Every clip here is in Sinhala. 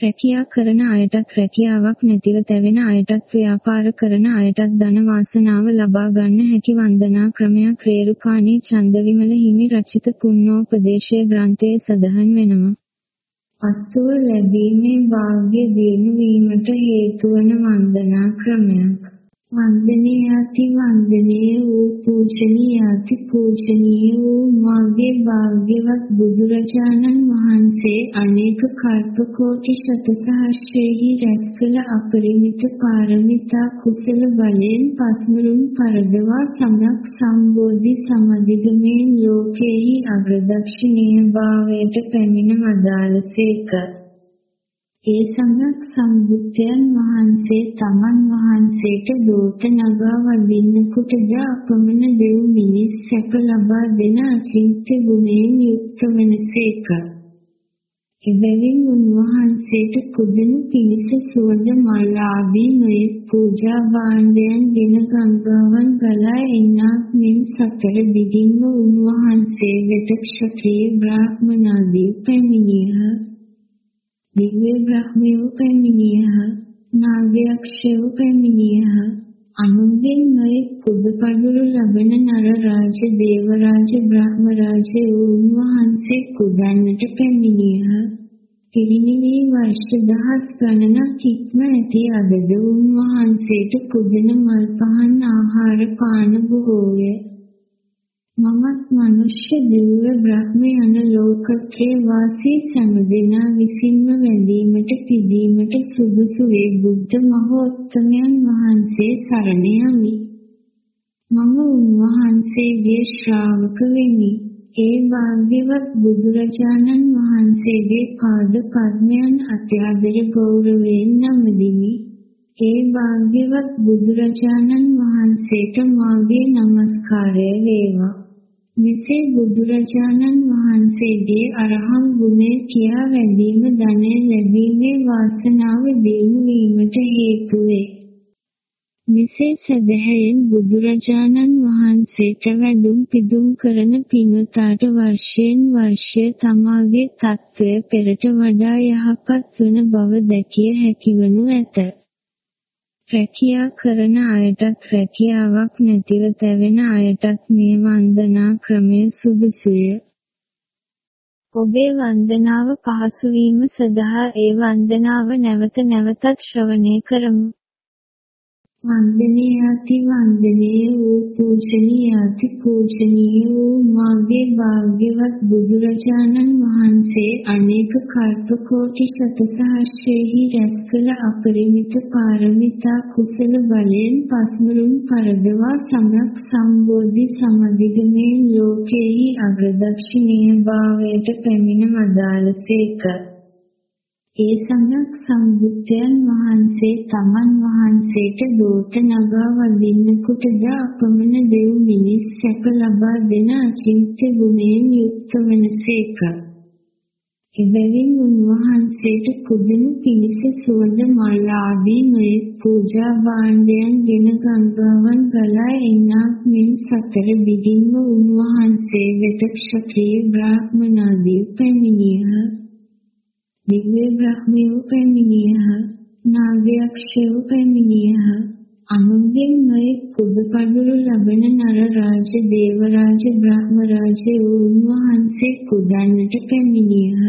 රැකියා කරන අයටත් රැකියාවක් නැතිව තැවෙන අයටත් ව්‍යාපාර කරන අයටත් ධන වාසනාව ලබා ගන්න හැකි වන්දනා ක්‍රමයක් රේරුකාණී චන්දවිමල හිමි රචිත පුණ්ණෝපදේශය ග්‍රන්ථයේ සඳහන් වෙනවා. අත්ව ලැබීමේ වාග්ය දියුණු වීමට හේතු වන වන්දනා ක්‍රමයක්. වන්දනීයාති වන්දනීය වූ පූජනීයාති පූජනීය වූ මාගේ භාග්‍යවත් බුදුරජාණන් වහන්සේ අනේක කල්ප කෝටි ශත සහස්‍රයෙහි රැස් කළ අපරිමිත පාරමිතා කුසල බලයෙන් පස්මරුන් පරදවා සමක් සම්බෝධි සමදිගමේ ලෝකෙහි අග්‍රදක්ෂිණීය භාවයට පැමිණ වදාළසේක. ඒ සමග සම්බුද්ධයන් වහන්සේ තමන් වහන්සේට දෝත නගා වදින්නකුටද අපමණ දෙව් මිනිස් සැප ලබා දෙන අචින්ත්‍ය ගුණයෙන් යුක්ත වනසේක. එබැවින් උන්වහන්සේට කුදනු පිණිස සුවඳ මල් ආදී නොයෙක් පූජා භාණ්ඩයන් ගෙන ගංගාවන් ගලා එන්නක් මෙන් සතර දිගින්ම උන්වහන්සේ වෙත ක්ෂත්‍රිය බ්‍රාහ්මනාදී පැමිණියහ. දිව්‍ය බ්‍රහ්මයෝ පැමිණියහ නාගයක්ෂයෝ පැමිණියහ අනුන්ගෙන් නොයෙක් කුදපඩුරු ලබන නර රාජ දේව රාජ බ්‍රහ්ම රාජ උන්වහන්සේ කුදන්නට පැමිණියහ පිරිනිවි වර්ෂ දහස් ගණනක් ඉක්ම ඇති අදද උන්වහන්සේට කුදන මල් පහන් ආහාර පාන බොහෝය මමත් මනුෂ්‍ය දිව්‍ය බ්‍රහ්ම යන ලෝකකේ වාසී සෑම විසින්ම වැඳීමට පිදීමට සුදුසු වේ බුද්ධ මහෝත්තමයන් වහන්සේ සරණ යමි. මම උන්වහන්සේගේ ශ්‍රාවක වෙමි. ඒ භාග්‍යවත් බුදුරජාණන් වහන්සේගේ පාද පද්මයන් අත්‍යදර ගෞරවයෙන් නමදිමි. ඒ භාග්‍යවත් බුදුරජාණන් වහන්සේට මාගේ নমස්කාරය වේවා. මෙසේ බුදුරජාණන් වහන්සේගේ අරහං ගුණය කියා වැඳීම ධනය ලැබීමේ වාසනාව දිනු වීමට හේතු වේ. මෙසේ සදහැයෙන් බුදුරජාණන් වහන්සේට වැඳුම් පිදුම් කරන පින්වතාට වර්ෂයෙන් වර්ෂය තමාගේ తත්වය පෙරට වඩා යහපත් වන බව දැකිය හැකිවනු ඇත. රැකියා කරන අයටත් රැකියාවක් නැතිව තැවෙන අයටත් මේ වන්දනා ක්‍රමය සුදුසුය. ඔබේ වන්දනාව පහසු වීම සඳහා ඒ වන්දනාව නැවත නැවතත් ශ්‍රවණය කරමු. වන්දනීයාති වන්දනීය වූ පූජනීයාති පූජනීය වූ මාගේ භාග්‍යවත් බුදුරජාණන් වහන්සේ අනේක කල්ප කෝටි ශත සහස්‍රයෙහි රැස් කළ අපරිමිත පාරමිතා කුසල බලයෙන් පස්මරුන් පරදවා සමක් සම්බෝධි සමදිගමේ ලෝකෙහි අග්‍රදක්ෂිණීය භාවයට පැමිණ වදාළසේක. ඒ සමග සම්බුද්ධයන් වහන්සේ තමන් වහන්සේට දෝත නගා වදින්නකුටද අපමණ දෙව් මිනිස් සැප ලබා දෙන අචින්ත්‍ය ගුණයෙන් යුක්ත වනසේක. එබැවින් උන්වහන්සේට කුදනු පිණිස සුවඳ මල් ආදී නොයෙක් පූජා භාණ්ඩයන් ගෙන ගංගාවන් ගලා එන්නක් මෙන් සතර දිගින්ම උන්වහන්සේ වෙත ක්ෂත්‍රිය බ්‍රාහ්මනාදී පැමිණියහ. දිව්‍ය බ්‍රහ්මයෝ පැමිණියහ නාගයක්ෂයෝ පැමිණියහ අනුන්ගෙන් නොයෙක් කුදපඩුරු ලබන නර රාජ දේව රාජ බ්‍රහ්ම රාජ උන්වහන්සේ කුදන්නට පැමිණියහ.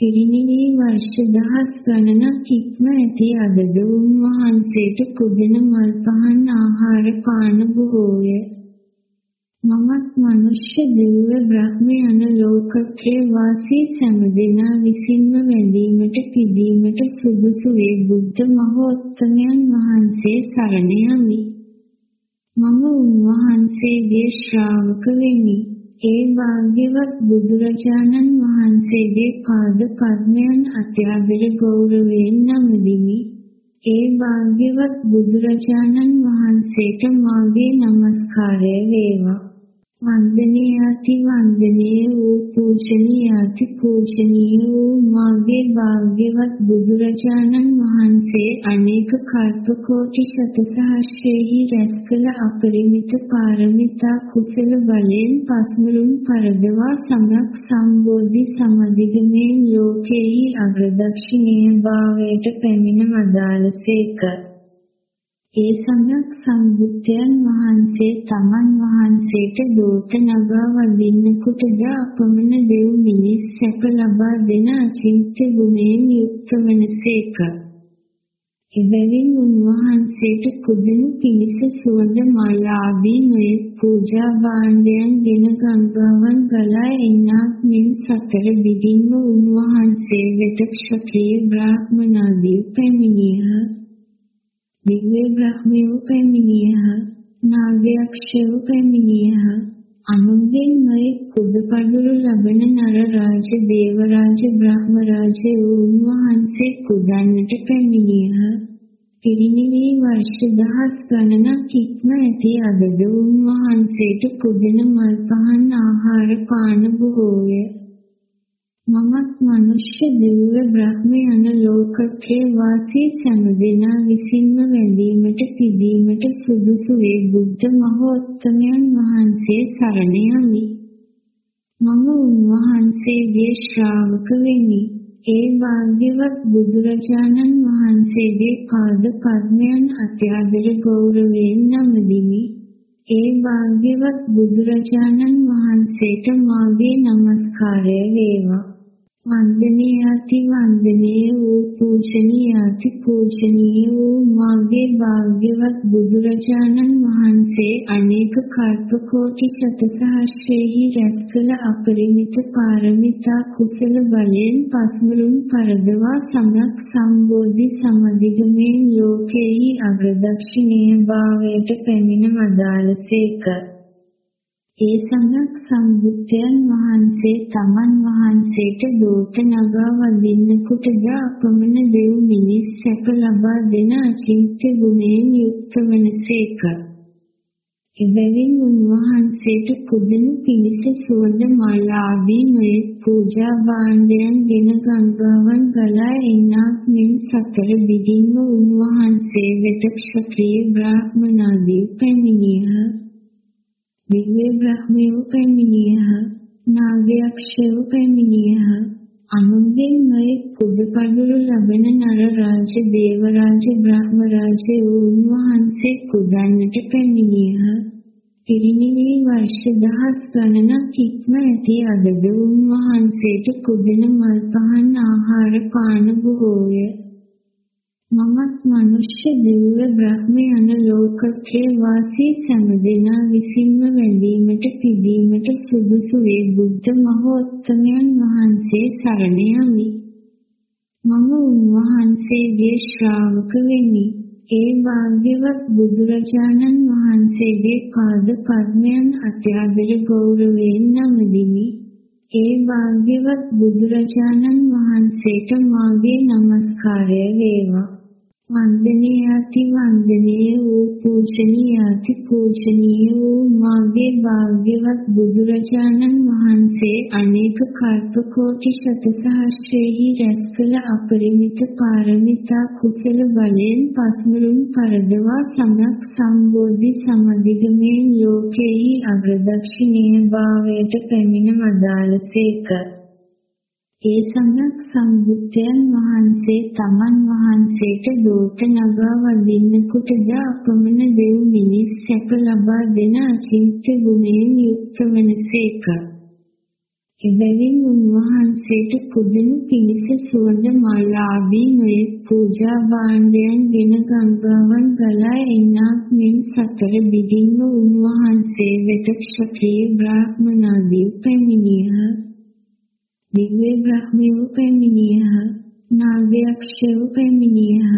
පිරිනිවි වර්ෂ දහස් ගණනක් ඉක්ම ඇති අදද උන්වහන්සේට කුදන මල් පහන් ආහාර පාන බොහෝය. මමත් මනුෂ්‍ය දිව්‍ය බ්‍රහ්ම යන ලෝකත්‍රේ වාසී සෑම දෙනා විසින්ම වැඳීමට පිදීමට සුදුසු වේ බුද්ධ මහෝත්තමයන් වහන්සේ සරණ යමි. මම උන්වහන්සේගේ ශ්‍රාවක වෙමි. ඒ භාග්‍යවත් බුදුරජාණන් වහන්සේගේ පාද පද්මයන් අත්‍යදර ගෞරවයෙන් නමදිමි. ඒ භාග්‍යවත් බුදුරජාණන් වහන්සේට මාගේ নমස්කාරය වේවා. වන්දනීයාති වන්දනීය වූ පූජනීයාති පූජනීය වූ මාගේ භාග්‍යවත් බුදුරජාණන් වහන්සේ අනේක කල්ප කෝටි ශත සහස්‍රෙහි රැස් කළ අපරිමිත පාරමිතා කුසල බලයෙන් පස්මරුන් පරදවා සමක් සම්බෝධි සමදිගමේ ලෝකෙහි අග්‍රදක්ෂිණීය භාවයට පැමිණ වදාළසේක ඒ සමයක් සම්බුද්ධයන් වහන්සේ තමන් වහන්සේට දෝත නගා වදින්නකොටද අපමණ දෙව් මිනිස් සැප ලබා දෙන අචින්ත්‍ය ගුණයෙන් යුක්ත වනසේක. එබැවින් උන්වහන්සේට කුදනු පිණිස සුවඳ මල් ආදී නොයෙක් පූජා භාණ්ඩයන් ගෙන ගංගාවන් ගලා එන්නක් මෙන් සතර දිගින්ම උන්වහන්සේ වෙත ක්ෂත්‍රීය බ්‍රාහ්මනාදී පැමිණියහ. දිව්‍ය බ්‍රහ්මයෝ පැමිණියහ නාගයක්ෂයෝ පැමිණියහ අනුන්ගෙන් ඔය කුදපඩුරු ලබන නර රාජ දේව රාජ බ්‍රහ්ම රාජ උන්වහන්සේ කුදන්නට පැමිණියහ. පිරිනිවී වර්ෂ දහස් ගණනක් ඉක්ම ඇති අදද උන්වහන්සේට කුදන මල් පහන් ආහාර පාන බොහෝය. මමත් මනුෂ්‍ය දිව්‍ය බ්‍රහ්ම යන ලෝකකේ වාසී සෑම විසින්ම වැඳීමට පිදීමට සුදුසු වේ බුද්ධ මහෝත්තමයන් වහන්සේ සරණ යමි. මම උන්වහන්සේගේ ශ්‍රාවක වෙමි. ඒ වාග්යවත් බුදුරජාණන් වහන්සේගේ පාද පද්මයන් අත්‍යදර ගෞරවයෙන් නමදිමි. ඒ වාග්යවත් බුදුරජාණන් වහන්සේට මාගේ নমස්කාරය වේවා. වන්දනීයාති වන්දනීය වූ පූජනීයාති පූජනීය වූ මාගේ භාග්‍යවත් බුදුරජාණන් වහන්සේ අනේක කල්ප කෝටි සතසහස්‍රෙහි රැස් කළ අපරිමිත පාරමිතා කුසල බලයෙන් පස්මරුන් පරදවා සමක් සම්බෝධි සමදිගමේ ලෝකෙහි අග්‍රදක්ෂිණීය භාවයට පැමිණ වදාළසේක ඒ සමග සම්බුද්ධයන් වහන්සේ තමන් වහන්සේට දෝත නගා වදින්නකොටද අපමණ දෙව් මිනිස් සැප ලබා දෙන අචින්ත්‍ය ගුණයෙන් යුක්ත වනසේක. එබැවින් උන්වහන්සේට කුදනු පිණිස සුවඳ මල් ආදී නොයෙක් පූජා භාණ්ඩයන් ගෙන ගංගාවන් ගලා එන්නක් මෙන් සතර දිගින්ම උන්වහන්සේ වෙත ක්ෂත්‍රීය බ්‍රාහ්මනාදී පැමිණියහ. දිව්‍ය බ්‍රහ්මයෝ පැමිණියහ නාගයක්ෂයෝ පැමිණියහ අනුන්ගෙන් නොයෙක් කුදපඩුරු ලබන නර රාජ දේව රාජ බ්‍රහ්ම රාජ උන්වහන්සේ කුදන්නට පැමිණියහ. පිරිනිවී වර්ෂ දහස් ගණනක් ඉක්ම ඇති අදද උන්වහන්සේට කුදන මල් පහන් ආහාර පාන බොහෝය. මමත් මනුෂ්‍ය දිව්‍ය බ්‍රහ්ම යන ලෝකකේ වාසී සෑම දෙනා විසින්ම වැඳීමට පිදීමට සුදුසු වේ බුද්ධ මහෝත්තමයන් වහන්සේ සරණ යමි. මම උන්වහන්සේගේ ශ්‍රාවක වෙමි. ඒ වාග්යවත් බුදුරජාණන් වහන්සේගේ පාද පද්මයන් අත්‍යදර ගෞරවයෙන් නමදිමි. ඒ වාග්යවත් බුදුරජාණන් වහන්සේට මාගේ নমස්කාරය වේවා. වන්දනීයාති වන්දනීය වූ පූජනීයාති පූජනීය වූ මාගේ භාග්‍යවත් බුදුරජාණන් වහන්සේ අනේක කල්ප කෝටි ශත සහස්‍රෙහි රැස් කළ අපරිමිත පාරමිතා කුසල බලයෙන් පස්මරුන් පරදවා සමක් සම්බෝධි සමදිගමේ ලෝකෙහි අග්‍රදක්ෂිණීය භාවයට පැමිණ වදාළසේක ඒ සමයක් සම්බුද්ධයන් වහන්සේ තමන් වහන්සේට දෝත නගා වදින්නකොටද අපමණ දෙව් මිනිස් සැප ලබා දෙන අචින්ත්‍ය ගුණයෙන් යුක්ත වනසේක. එබැවින් උන්වහන්සේට කුදනු පිණිස සුවඳ මල් ආදී නොයෙක් පූජා භාණ්ඩයන් ගෙන ගංගාවන් ගලා එන්නක් මෙන් සතර දිගින්ම උන්වහන්සේ වෙත ක්ෂත්‍රීය බ්‍රාහ්මනාදී පැමිණියහ. දිව්‍ය බ්‍රහ්මයෝ පැමිණියහ නාගයක්ෂයෝ පැමිණියහ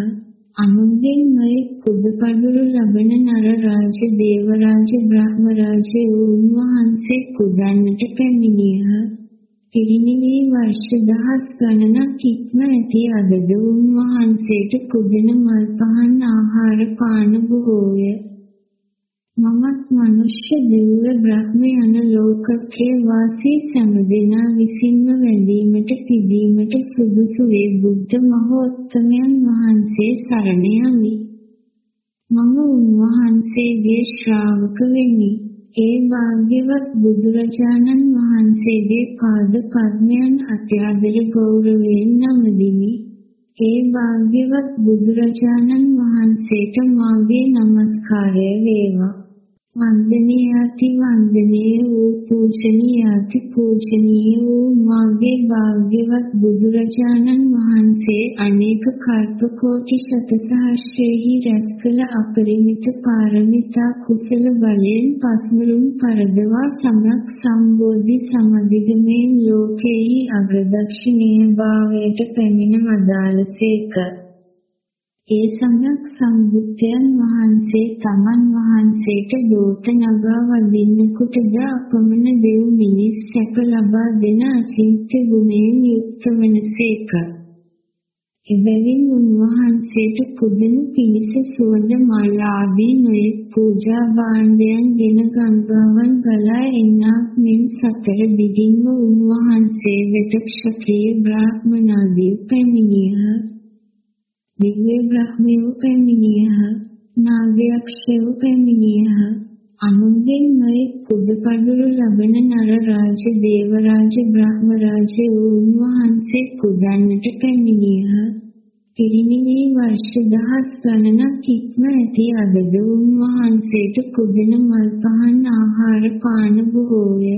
අනුන්ගෙන් ඔය කුදපඩුරු ලබන නර රාජ දේව රාජ බ්‍රහ්ම රාජ උන්වහන්සේ කුදන්නට පැමිණියහ. පිරිනිවී වර්ෂ දහස් ගණනක් ඉක්ම ඇති අදද උන්වහන්සේට කුදන මල් පහන් ආහාර පාන බොහෝය. මමත් මනුෂ්‍ය දෙව්ව බ්‍රහ්ම යන ලෝකත්‍රය වාසී සෑම විසින්ම වැඳීමට පිදීමට සුදුසු වේ බුද්ධ මහෝත්තමයන් වහන්සේ සරණ යමි. මම උන්වහන්සේගේ ශ්‍රාවක වෙමි. ඒ භාග්‍යවත් බුදුරජාණන් වහන්සේගේ පාද පද්මයන් අත්‍යදර ගෞරවයෙන් නමදිමි. ඒ භාග්‍යවත් බුදුරජාණන් වහන්සේට මාගේ নমස්කාරය වේවා. වන්දනීයාති වන්දනීය වූ පූජනීයාති පූජනීය වූ මාගේ භාග්‍යවත් බුදුරජාණන් වහන්සේ අනේක කල්ප කෝටි ශත සහස්‍රෙහි රැස් කළ අපරිමිත පාරමිතා කුසල බලයෙන් පස්මරුම් පරදවා සමක් සම්බෝධි සමදිගමේ ලෝකෙහි අග්‍රදක්ෂිණීය භාවයට පැමිණ මදාලසේක ඒ සමයක් සම්බුද්ධයන් වහන්සේ තමන් වහන්සේට දෝත නගා වදින්නෙකුටද අපමණ දෙව් මිනිස් සැප ලබා දෙන අචින්ත්‍ය ගුණයෙන් යුක්ත වනසේක. එබැවින් උන්වහන්සේට කුදෙනු පිණිස සුවඳ මල් ආදී නොයෙක් පූජා භාණ්ඩයන් ගෙන ගංගාවන් ගලා එන්නක් මෙන් සතර දිගින්ම උන්වහන්සේ වෙත ක්ෂත්‍රීය බ්‍රාහ්මනාදී පැමිණියහ. දිව්‍ය බ්‍රහ්මයෝ පැමිණියහ නාගයක්ෂයෝ පැමිණියහ අනුන්ගෙන් නොයෙක් කුද පඳුරු ලබන නර රාජ දේව රාජ බ්‍රහ්ම රාජ උන්වහන්සේ කුදන්නට පැමිණියහ. පිරිනිවී වර්ෂ දහස් ගණනක් ඉක්ම ඇති අදද උන්වහන්සේට කුදන මල් පහන් ආහාර පාන බොහෝය.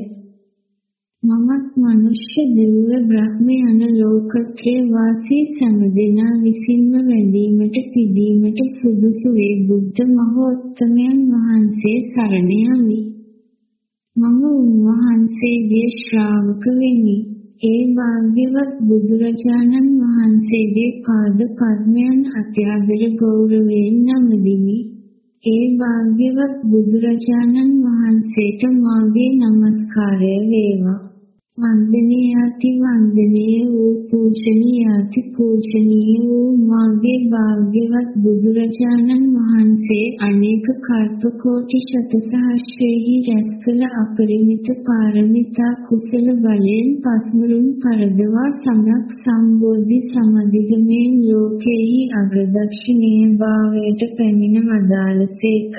මමත් මනුෂ්‍ය දෙව්ව බ්‍රහ්ම යන ලෝකත්‍රේ වාසී සෑම විසින්ම වැඳීමට පිදීමට සුදුසු වේ බුද්ධ මහෝත්තමයන් වහන්සේ සරණ යමි. මම උන්වහන්සේගේ ශ්‍රාවක වෙමි. ඒ භාග්‍යවත් බුදුරජාණන් වහන්සේගේ පාද පද්මයන් අත්‍යදර ගෞරවයෙන් නමදිමි. ඒ භාග්‍යවත් බුදුරජාණන් වහන්සේට මාගේ নমස්කාරය වේවා. වන්දනීයාති වන්දනීය වූ පූජනීයාති පූජනීය වූ මාගේ භාග්‍යවත් බුදුරජාණන් වහන්සේ අනේක කල්ප කෝටි ශත සහස්‍රෙහි රැස් කළ අපරිමිත පාරමිතා කුසල බලයෙන් පස්මරුම් පරදවා සමක් සම්බෝධි සමදිගමේ ලෝකෙහි අග්‍රදක්ෂිණීය භාවයට පැමිණ මදාලසේක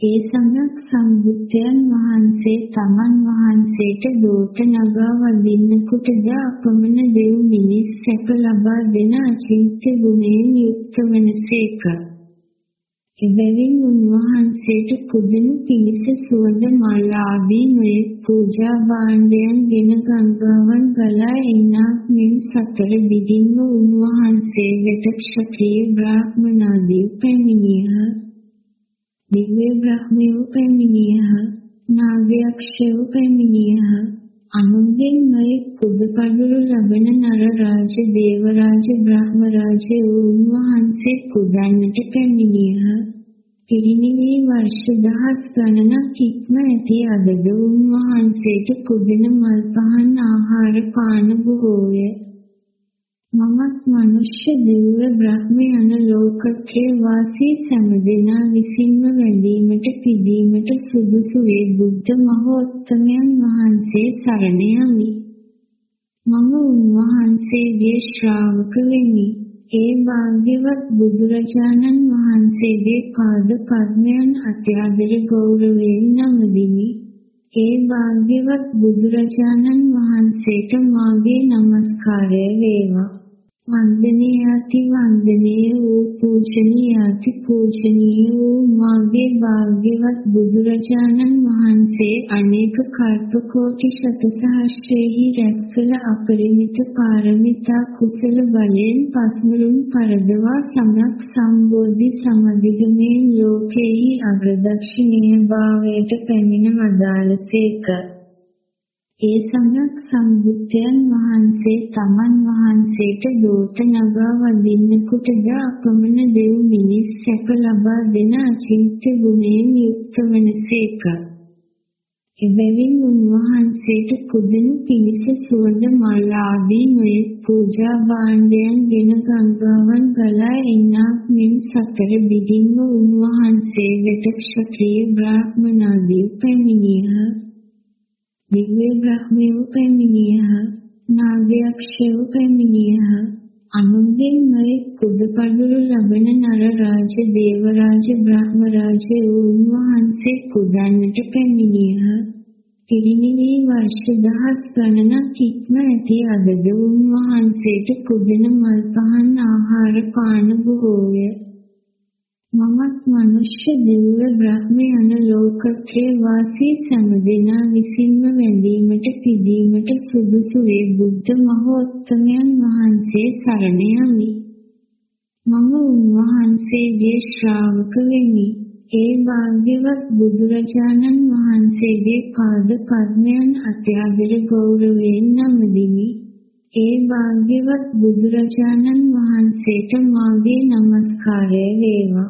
ඒ සමයක් සම්බුද්ධයන් වහන්සේ තමන් වහන්සේට දෝත නගා වදින්නෙකුටද අපමණ දෙව් මිනිස් සැප ලබා දෙන අචින්ත්‍ය ගුණයෙන් යුක්ත වනසේක. එබැවින් උන්වහන්සේට කුදෙනු පිණිස සුවඳ මල් ආදී නොයෙක් පූජා භාණ්ඩයන් ගෙන ගංගාවන් ගලා එන්නක් මෙන් සතර දිගින්ම උන්වහන්සේ වෙත ක්ෂත්‍රීය බ්‍රාහ්මනාදී පැමිණියහ. දිව්‍ය බ්‍රහ්මයෝ පැමිණියහ නාගයක්ෂයෝ පැමිණියහ අනුන්ගෙන් නොයෙක් කුද පඳුරු ලබන නර රාජ දේව රාජ බ්‍රහ්ම රාජ උන්වහන්සේ කුදන්නට පැමිණියහ. පිරිනිවී වර්ෂ දහස් ගණනක් ඉක්ම ඇති අදද උන්වහන්සේට කුදෙන මල් පහන් ආහාර පාන බොහෝය. මමත් මනුෂ්‍ය දෙව්ව බ්‍රහ්ම යන ලෝකත්‍රේ වාසී සෑම විසින්ම වැඳීමට පිදීමට සුදුසු වේ බුද්ධ මහෝත්තමයන් වහන්සේ සරණ යමි. මම උන්වහන්සේගේ ශ්‍රාවක වෙමි. ඒ භාග්‍යවත් බුදුරජාණන් වහන්සේගේ පාද පද්මයන් අත්‍යදර ගෞරවයෙන් නමදිමි. ඒ භාග්‍යවත් බුදුරජාණන් වහන්සේට මාගේ নমස්කාරය වේවා. වන්දනීයාති වන්දනීය වූ පූජනීයාති පූජනීය වූ මාගේ භාග්‍යවත් බුදුරජාණන් වහන්සේ අනේක කල්ප කෝටි ශත සහස්‍රෙහි රැස් කළ අපරිමිත පාරමිතා කුසල බලයෙන් පස්මරුම් පරදවා සමක් සම්බෝධි සමදිගමේ ලෝකෙහි අග්‍රදක්ෂිණීය භාවයට පැමිණ මදාලසේක ඒ සමයක් සම්බුද්ධයන් වහන්සේ තමන් වහන්සේට දෝත නගා වදින්නෙකුටද අපමණ දෙව් මිනිස් සැප ලබා දෙන අචින්ත්‍ය ගුණයෙන් යුක්ත වනසේක. එබැවින් උන්වහන්සේට කුදෙනු පිණිස සුවඳ මල් ආදී නොයෙක් පූජා භාණ්ඩයන් ගෙන ගංගාවන් ගලා එන්නක් මෙන් සතර දිගින්ම උන්වහන්සේ වෙත ක්ෂත්‍රිය බ්‍රාහ්මනාදී පැමිණියහ. දිව්‍ය බ්‍රහ්මයෝ පැමිණියහ. නාගයක්ෂයෝ පැමිණියහ. අනුන්ගෙන් නොයෙක් කුදපඩුරු ලබන නර රාජ දේව රාජ බ්‍රහ්ම රාජ උන්වහන්සේ කුදන්නට පැමිණියහ. පිරිනිවී වර්ෂ දහස් ගණනක් ඉක්ම ඇති අදද උන්වහන්සේට කුදන මල් පහන් ආහාර පාන බොහෝය. මමත් මනුෂ්‍ය දිව්‍ය බ්‍රහ්ම යන ලෝකත්‍රේ වාසී සමදෙනා විසින්ම වැඳීමට පිදීමට සුදුසු වේ බුද්ධ මහෝත්තමයන් වහන්සේ සරණ යමි. මම උන්වහන්සේගේ ශ්‍රාවක වෙමි. ඒ භාග්‍යවත් බුදුරජාණන් වහන්සේගේ පාද පද්මයන් අත්‍යාදර ගෞරවයෙන් නමදිමි. ඒ භාග්‍යවත් බුදුරජාණන් වහන්සේට මාගේ নমස්කාරය වේවා.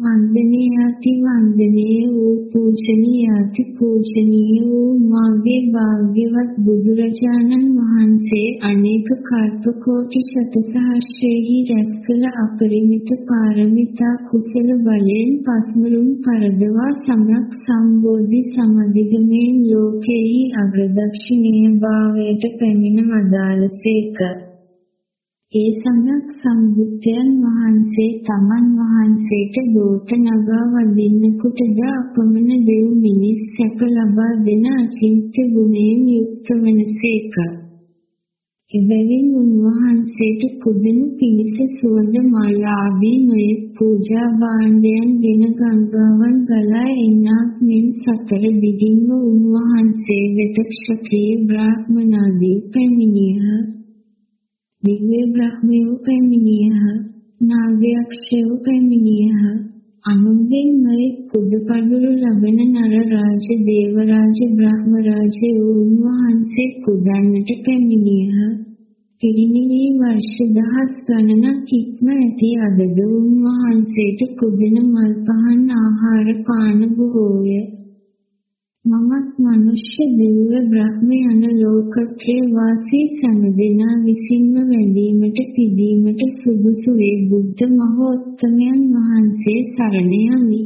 වන්දනීයාති වන්දනීය වූ පූජනීයාති පූජනීය වූ මාගේ භාග්‍යවත් බුදුරජාණන් වහන්සේ අනේක කල්ප කෝටි ශතසහස්‍රෙහි රැස් කළ අපරිමිත පාරමිතා කුසල බලයෙන් පස්මරුම් පරදවා සමක් සම්බෝධි සමදිගමෙන් ලෝකෙහි අග්‍රදක්ෂිණීය භාවයට පැමිණ වදාළසේක. ඒ සමයක් සම්බුද්ධයන් වහන්සේ තමන් වහන්සේට දෝත නගා වදින්නෙකුටද අපමණ දෙව් මිනිස් සැප ලබා දෙන අචින්ත්‍ය ගුණයෙන් යුක්ත වනසේක. එබැවින් උන්වහන්සේට කුදෙනු පිණිස සුවඳ මල් ආදී නොයෙක් පූජා භාණ්ඩයන් ගෙන ගංගාවන් ගලා එන්නක් මෙන් සතර දිගින්ම උන්වහන්සේ වෙත ක්ෂත්‍රිය බ්‍රාහ්මනාදී පැමිණියහ. දිව්‍ය බ්‍රහ්මයෝ පැමිණියහ නාගයක්ෂයෝ පැමිණියහ අනුන්ගෙන් නොයෙක් කුදපඩුරු ලබන නර රාජ දේව රාජ බ්‍රහ්ම රාජ උන්වහන්සේ කුදන්නට පැමිණියහ. පිරිනිවී වර්ෂ දහස් ගණනක් ඉක්ම ඇති අදද උන්වහන්සේට කුදෙන මල් පහන් ආහාර පාන බොහෝය. මමත් මනුෂ්‍ය දිව්‍ය බ්‍රහ්ම යන ලෝකත්‍රේ වාසී සමදෙනා විසින්ම වැඳීමට පිදීමට සුදුසු වේ බුද්ධ මහෝත්තමයන් වහන්සේ සරණ යමි.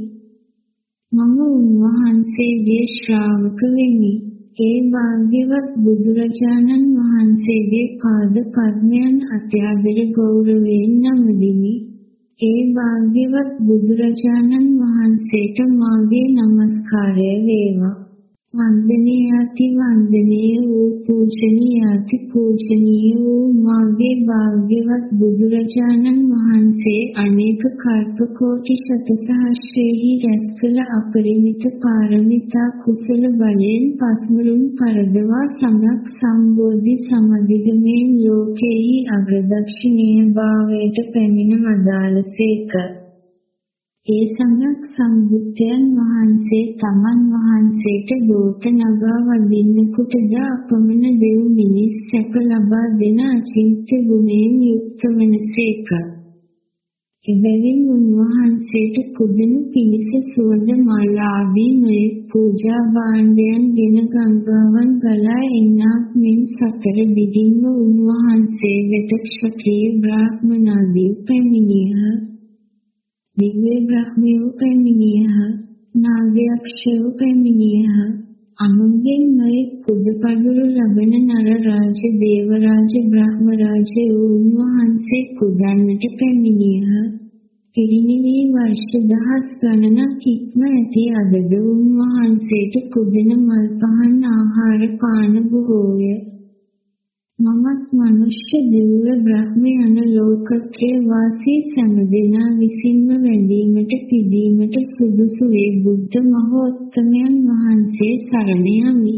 මම උන්වහන්සේගේ ශ්‍රාවක වෙමි. ඒ භාග්‍යවත් බුදුරජාණන් වහන්සේගේ පාද පද්මයන් අත්‍යාදර ගෞරවයෙන් නමදිමි. ඒ භාග්‍යවත් බුදුරජාණන් වහන්සේට මාගේ নমස්කාරය වේවා. වන්දනීයාති වන්දනීය වූ පූජනීයාති පූජනීය වූ මාගේ භාග්‍යවත් බුදුරජාණන් වහන්සේ අනේක කල්ප කෝටි ශතසහස්‍රෙහි රැස් කළ අපරිමිත පාරමිතා කුසල බලයෙන් පස්මරුම් පරදවා සමක් සම්බෝධි සමදිගමෙන් ලෝකෙහි අග්‍රදක්ෂිණීය භාවයට පැමිණ වදාළසේක. ඒ සමයක් සම්බුද්ධයන් වහන්සේ තමන් වහන්සේට දෝත නගා වදින්නෙකුටද අපමණ දෙව් මිනිස් සැප ලබා දෙන අචින්ත්‍ය ගුණයෙන් යුක්ත වනසේක. එබැවින් උන්වහන්සේට කුදෙනු පිණිස සුවඳ මල් ආදී නොයෙක් පූජා භාණ්ඩයන් ගෙන ගංගාවන් ගලා එන්නක් මෙන් සතර දිගින්ම උන්වහන්සේ වෙත ක්ෂත්‍රිය බ්‍රාහ්මනාදී පැමිණියහ. දිව්‍ය බ්‍රහ්මයෝ පැමිණියහ. නාගයක්ෂයෝ පැමිණියහ. අනුන්ගෙන් නොයෙක් කුදපඩුරු ලබන නර රාජ දේව රාජ බ්‍රහ්ම රාජ උන්වහන්සේ කුදන්නට පැමිණියහ පිරිනිවී වර්ෂ දහස් ගණනක් ඉක්ම ඇති අදද උන්වහන්සේට කුදෙන මල් පහන් ආහාර පාන බොහෝය. මමත් මනුෂ්‍ය දිව්‍ය බ්‍රහ්ම යන ලෝකත්‍රේ වාසී සෑම විසින්ම වැඳීමට පිදීමට සුදුසු වේ බුද්ධ මහෝත්තමයන් වහන්සේ සරණ යමි.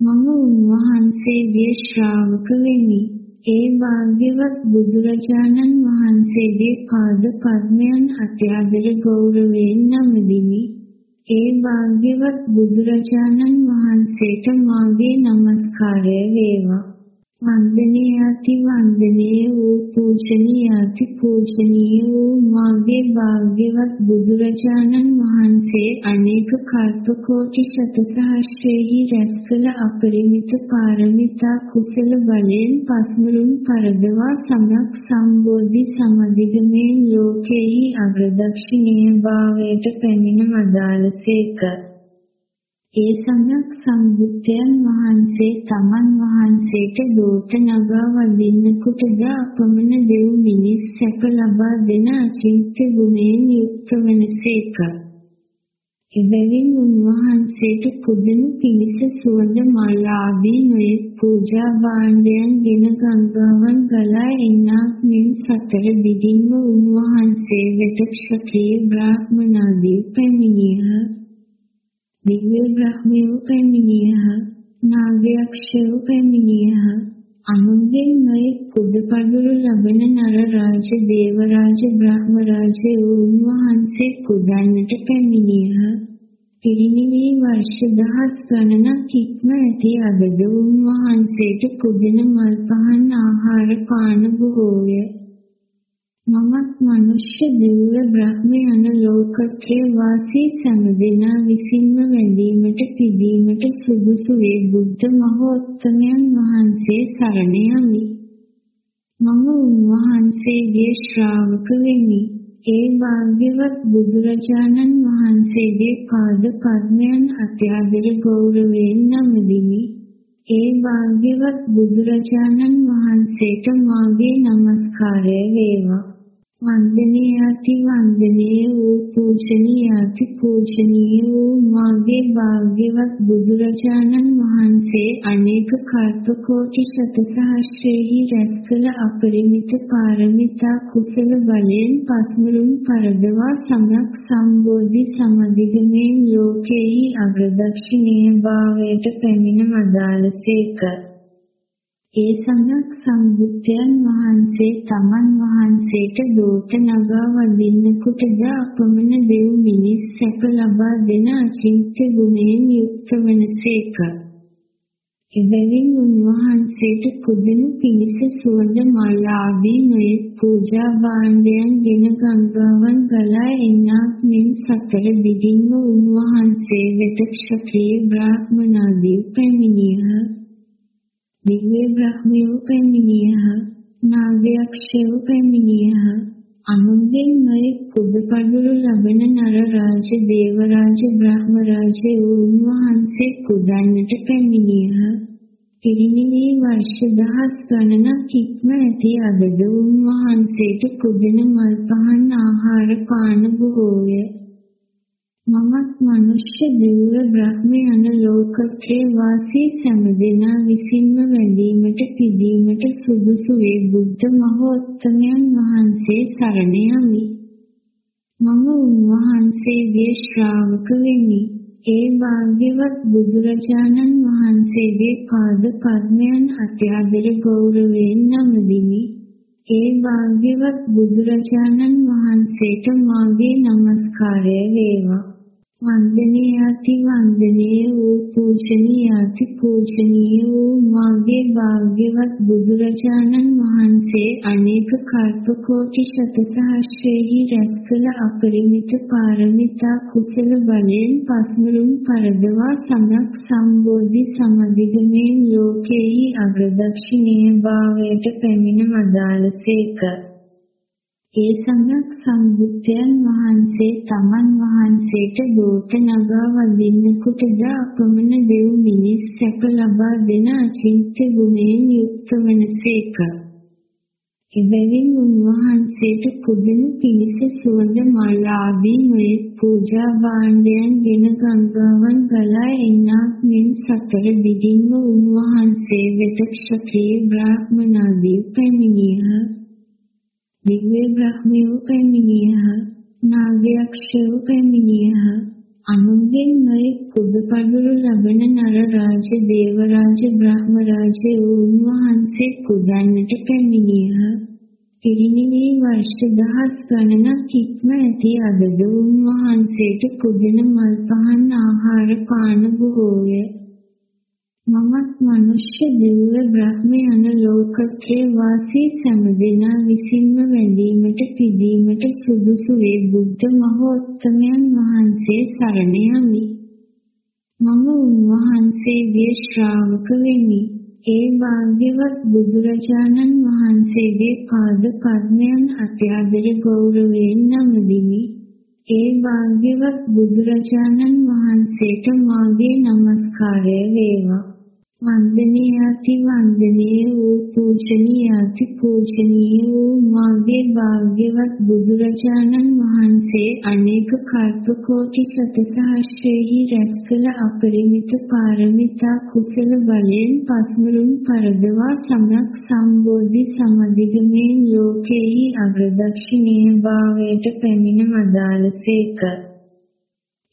මම උන්වහන්සේගේ ශ්‍රාවක වෙමි. ඒ භාග්‍යවත් බුදුරජාණන් වහන්සේගේ පාද පද්මයන් අත්‍යාදර ගෞරවයෙන් නමදිමි. ඒ භාග්‍යවත් බුදුරජාණන් වහන්සේට මාගේ নমස්කාරය වේවා. වන්දනීයාති වන්දනීය වූ පූජනීයාති පූජනීය වූ මාගේ භාග්‍යවත් බුදුරජාණන් වහන්සේ අනේක කල්ප කෝටි ශත සහස්‍රෙහි රැස් කළ අපරිමිත පාරමිතා කුසල බලයෙන් පස්මරුන් පරදවා සමක් සම්බෝධි සමදිගමේ ලෝකෙහි අග්‍රදක්ෂිණීය භාවයට පැමිණ වදාළසේක ඒ සමයක් සම්බුද්ධයන් වහන්සේ තමන් වහන්සේට දෝත නගා වදින්නකුටද අපමණ දෙව් මිනිස් සැප ලබා දෙන අචින්ත්‍ය ගුණයෙන් යුක්ත වනසේක. එබැවින් උන්වහන්සේට කුදනු පිණිස සුවඳ මල් ආදී නොයෙක් පූජා භාණ්ඩයන් ගෙන ගංගාවන් ගලා එන්නක් මෙන් සතර දිගින්ම උන්වහන්සේ වෙත ක්ෂත්‍රීය බ්‍රාහ්මනාදී පැමිණියහ. දිව්‍ය බ්‍රහ්මයෝ පැමිණියහ නාගයක්ෂයෝ පැමිණියහ අනුන්ගෙන් නොයෙක් කුදපඩුරු ලබන නර රාජ දේව රාජ බ්‍රහ්ම රාජයෝ උන්වහන්සේ කුදන්නට පැමිණියහ. පිරිනිවී වර්ෂ දහස් ගණනක් ඉක්ම ඇති අදද උන්වහන්සේට කුදින මල් පහන් ආහාර පාන බොහෝය. මමත් මනුෂ්‍ය දිව්‍ය බ්‍රහ්ම යන ලෝකත්‍රය වාසී සමදෙනා විසින්ම වැඳීමට පිදීමට සුදුසු වේ බුද්ධ මහෝත්තමයන් වහන්සේ සරණ යමි. මම උන්වහන්සේගේ ශ්‍රාවක වෙමි. ඒ භාග්‍යවත් බුදුරජාණන් වහන්සේගේ පාද පද්මයන් අත්‍යදර ගෞරවයෙන් නමදිමි. ඒ භාග්‍යවත් බුදුරජාණන් වහන්සේට මාගේ নমස්කාරය වේවා. වන්දනීයාති වන්දනීය වූ පූජනීයාති පූජනීය වූ මාගේ භාග්‍යවත් බුදුරජාණන් වහන්සේ අනේක කල්ප කෝටි ශත සහස්‍රෙහි රැස් කළ අපරිමිත පාරමිතා කුසල බලයෙන් පස්මරුන් පරදවා සමයක් සම්බෝධි සමදිගමේ ලෝකෙහි අග්‍රදක්ෂිණීය භාවයට පැමිණ මදාලසේක ඒ සමයක් සම්බුද්ධයන් වහන්සේ තමන් වහන්සේට දෝත නගා වදින්නකුටද අපමණ දෙව් මිනිස් සැප ලබා දෙන අචින්ත්‍ය ගුණයෙන් යුක්ත වනසේක. එබැවින් උන්වහන්සේට කුදනු පිණිස සුවඳ මල් ආදී නොයෙක් පූජා භාණ්ඩයන් ගෙන ගංගාවන් ගලා එන්නක් මෙන් සතර දිගින්ම උන්වහන්සේ වෙත ක්ෂත්‍රීය බ්‍රාහ්මනාදී පැමිණියහ. දිව්‍ය බ්‍රහ්මයෝ පැමිණියහ නාගයක්ෂයෝ පැමිණියහ අනුන්ගෙන් නොයෙක් කුදපඩුරු ලබන නර රාජ දේව රාජ බ්‍රහ්ම රාජයෝ උන්වහන්සේ කුදන්නට පැමිණියහ පිරිනිවී වර්ෂ දහස් ගණනක් ඉක්ම ඇති අදද උන්වහන්සේට කුදන මල් පහන් ආහාර පාන බොහෝය මමත් මනුෂ්‍ය දිව්‍ය බ්‍රහ්ම යන ලෝකත්‍රය වාසී සෑමදෙනා විසින්ම වැඳීමට පිදීමට සුදුසු වේ බුද්ධ මහෝත්තමයන් වහන්සේ සරණ යමි. මම උන්වහන්සේගේ ශ්‍රාවක වෙමි. ඒ භාග්‍යවත් බුදුරජාණන් වහන්සේගේ පාද පද්මයන් අත්‍යදර ගෞරවයෙන් නමදිමි. ඒ භාග්‍යවත් බුදුරජාණන් වහන්සේට මාගේ নমස්කාරය වේවා. වන්දනීයාති වන්දනීය වූ පූජනීයාති පූජනීය වූ මාගේ භාග්‍යවත් බුදුරජාණන් වහන්සේ අනේක කල්ප කෝටි ශත සහස්‍රෙහි රැස් කළ අපරිමිත පාරමිතා කුසල බලයෙන් පස්මරුන් පරදවා සමක් සම්බෝධි සමදිගමේ ලෝකෙහි අග්‍රදක්ෂිණීය භාවයට පැමිණ වදාළසේක ඒ සමයක් සම්බුද්ධයන් වහන්සේ තමන් වහන්සේට දෝත නගා වදින්නකුටද අපමණ දෙව් මිනිස් සැප ලබා දෙන අචින්ත්‍ය ගුණයෙන් යුක්ත වනසේක. එබැවින් උන්වහන්සේට කුදනු පිණිස සුවඳ මල් ආදී නොයෙක් පූජා භාණ්ඩයන් ගෙන ගංගාවන් ගලා එන්නක් මෙන් සතර දිගින්ම උන්වහන්සේ වෙත ක්ෂත්‍රීය බ්‍රාහ්මනාදී පැමිණියහ. දිව්‍ය බ්‍රහ්මයෝ පැමිණියහ නාගයක්ෂයෝ පැමිණියහ අනුන්ගෙන් නොයෙක් කුදපඩුරු ලබන නර රාජ දේව රාජ බ්‍රහ්ම රාජයෝ උන්වහන්සේ කුදන්නට පැමිණියහ. පිරිනිවී වර්ෂ දහස් ගණනක් ඉක්ම ඇති අදද උන්වහන්සේට කුදන මල් පහන් ආහාර පාන බොහෝය. මමත් මනුෂ්‍ය දිව්‍ය බ්‍රහ්ම යන ලෝකත්‍රේ වාසී සෑම විසින්ම වැඳීමට පිදීමට සුදුසු වේ බුද්ධ මහෝත්තමයන් වහන්සේ සරණ යමි. මම උන්වහන්සේගේ ශ්‍රාවක වෙමි. ඒ භාග්‍යවත් බුදුරජාණන් වහන්සේගේ පාද පද්මයන් අත්‍යදර ගෞරවයෙන් නමදිමි. ඒ භාග්‍යවත් බුදුරජාණන් වහන්සේට මාගේ নমස්කාරය වේවා. වන්දනීයාති වන්දනීය වූ පූජනීයාති පූජනීය වූ මාගේ භාග්‍යවත් බුදුරජාණන් වහන්සේ අනේක කල්ප කෝටි සත සහස්‍රෙහි රැස් කළ අපරිමිත පාරමිතා කුසල බලයෙන් පස්මරුන් පරදවා සමක් සම්බෝධි සමදිගමේ ලෝකෙහි අග්‍රදක්ෂිනීය භාවයට පැමිණ මදාලසේක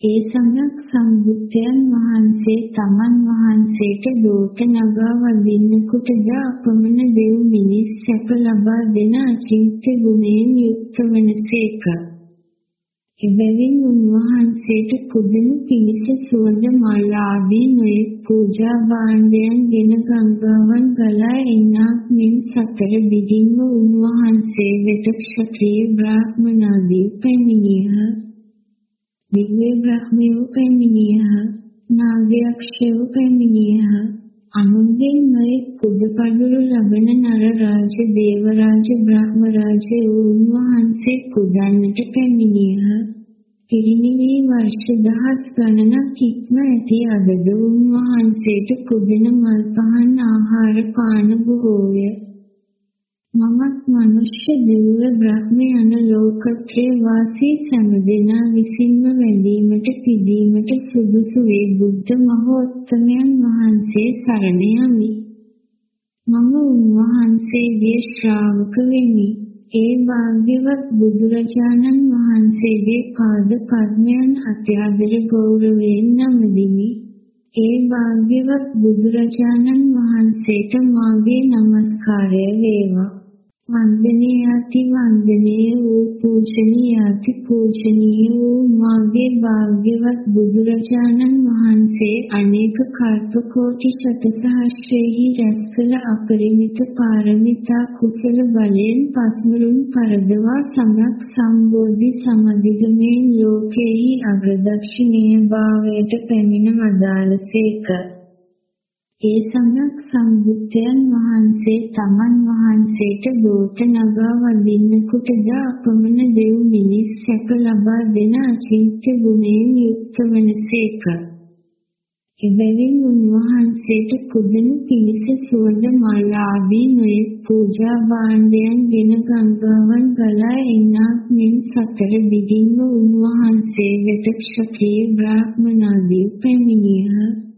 ඒ සමයක් සම්බුද්ධයන් වහන්සේ තමන් වහන්සේට දෝත නගා වදින්නකුටද අපමණ දෙව් මිනිස් සැප ලබා දෙන අචින්ත්‍ය ගුණයෙන් යුක්ත වනසේක. එබැවින් උන්වහන්සේට කුදනු පිණිස සුවඳ මල් ආදී නොයෙක් පූජා භාණ්ඩයන් ගෙන ගංගාවන් ගලා එන්නක් මෙන් සතර දිගින්ම උන්වහන්සේ වෙත ක්ෂත්‍රීය බ්‍රාහ්මනාදී පැමිණියහ. දිව්‍ය බ්‍රහ්මයෝ පැමිණියහ නාගයක්ෂයෝ පැමිණියහ අනුන්ගෙන් නොයෙක් කුදපඩුරු ලබන නර රාජ දේව රාජ බ්‍රහ්ම රාජ උන්වහන්සේ කුදන්නට පැමිණියහ. පිරිනිවී වර්ෂ දහස් ගණනක් ඉක්ම ඇති අදද උන්වහන්සේට කුදන මල් පහන් ආහාර පාන බොහෝය. මමත් මනුෂ්‍ය දිව්‍ය බ්‍රහ්ම යන ලෝකත්‍රේ වාසී සෑම දෙනා විසින්ම වැඳීමට පිදීමට සුදුසු වේ බුද්ධ මහෝත්තමයන් වහන්සේ සරණ යමි. මම උන්වහන්සේගේ ශ්‍රාවක වෙමි. ඒ භාග්‍යවත් බුදුරජාණන් වහන්සේගේ පාද පද්මයන් අත්‍යදර ගෞරවයෙන් නමදිමි. ඒ භාග්‍යවත් බුදුරජාණන් වහන්සේට මාගේ নমස්කාරය වේවා. වන්දනීයාති වන්දනීය වූ පූජනීයාති පූජනීය වූ මාගේ භාග්‍යවත් බුදුරජාණන් වහන්සේ අනේක කල්ප කෝටි ශතසහස්‍රෙහි රැස් කළ අපරිමිත පාරමිතා කුසල බලයෙන් පස්මරුන් පරදවා සමක් සම්බෝධි සමදිගමේ ලෝකෙහි අග්‍රදක්ෂිනීය භාවයට පැමිණ මදාලසේක ඒ සමක් සම්බුද්ධයන් වහන්සේ තමන් වහන්සේට දෝත නගා වදින්නෙකුටද අපමණ දෙව් මිනිස් සැප ලබා දෙන අචින්ත්‍ය ගුණයෙන් යුක්ත වනසේක. එබැවින් උන්වහන්සේට කුදනු පිණිස සුවඳ මල් ආදී නොයෙක් පූජා භාණ්ඩයන් ගෙන ගංගාවන් ගලා එන්නක් මෙන් සතර දිගින්ම උන්වහන්සේ වෙත ක්ෂත්‍රීය බ්‍රාහ්මනාදී පැමිණියහ.